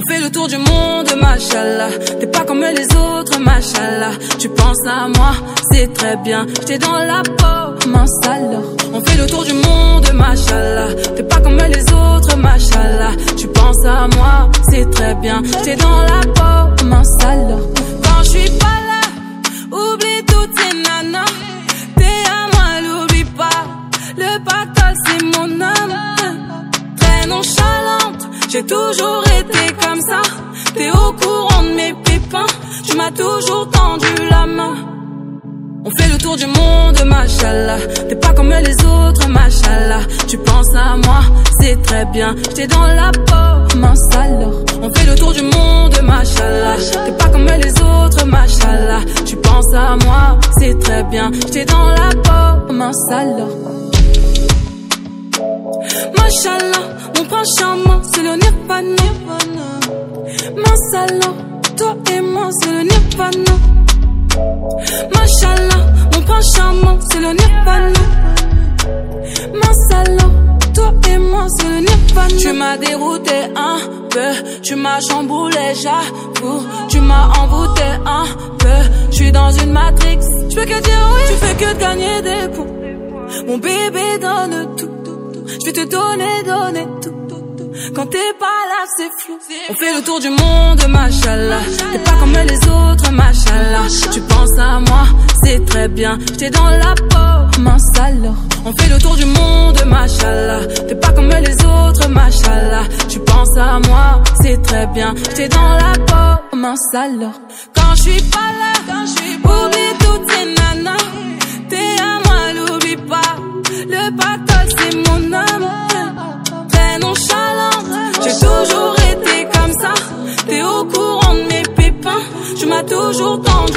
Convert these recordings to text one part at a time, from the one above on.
On fait le tour du monde, machallah. T'es pas comme les autres, machallah. Tu penses à moi, c'est très bien. J'étais dans la peau, mince alors. On fait le tour du monde, machallah. T'es pas comme les autres, machallah. Tu penses à moi, c'est très bien. J'étais dans la peau, mince alors. Quand je suis pas là, oublie toutes ces nanas. T'es à moi, l'oublie pas. Le pactole, c'est mon j'ai toujours été comme ça. T'es au courant de mes pépins. Tu m'as toujours tendu la main. On fait le tour du monde, machallah. T'es pas comme les autres, machallah. Tu penses à moi, c'est très bien. J'étais dans la peau, mince alors. On fait le tour du monde, machallah. T'es pas comme les autres, machallah. Tu penses à moi, c'est très bien. J'étais dans la peau, mince alors. Machallah, mon prince charmant, Alors, toi et moi, c'est le nirvana. Machallah, mon prince charmant, c'est le nirvana. Mince alors, toi et moi, c'est le nirvana. Tu m'as dérouté un peu, tu m'as chamboulé, j'avoue. Tu m'as envoûté un peu, je suis dans une matrix. Je fais que dire oui, tu fais que gagner des points. Mon bébé donne tout, je vais te donner, donner tout. Quand t'es pas là, c'est flou. On fait le tour du monde, machallah. T'es pas comme les autres, machallah. Tu penses à moi, c'est très bien. J'étais dans la peau, mince alors. On fait le tour du monde, machallah. T'es pas comme les autres, machallah. Tu penses à moi, c'est très bien. J'étais dans la peau, mince alors. Quand je suis pas là, quand je suis toutes ces nanas. T'es à moi, l'oublie pas. Le pactole, c'est mon âme.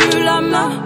plus la main.